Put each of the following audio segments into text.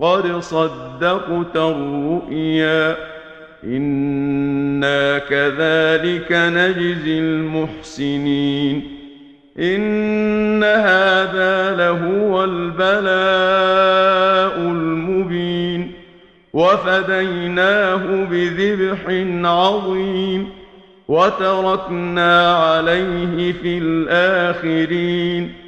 قد صدقت الرؤيا إنا كذلك نجزي المحسنين إن هذا لهو البلاء المبين وفديناه بذبح عظيم وتركنا عليه في الآخرين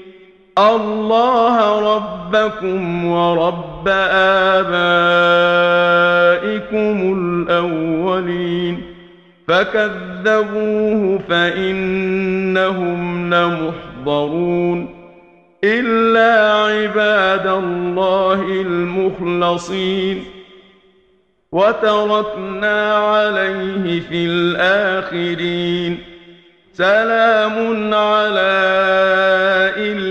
اللہ ربکم ورب آبائکم الاولین فكذبوه فإنهم لمحضرون إلا عباد الله المخلصين وتركنا عليه في الآخرين سلام على إلا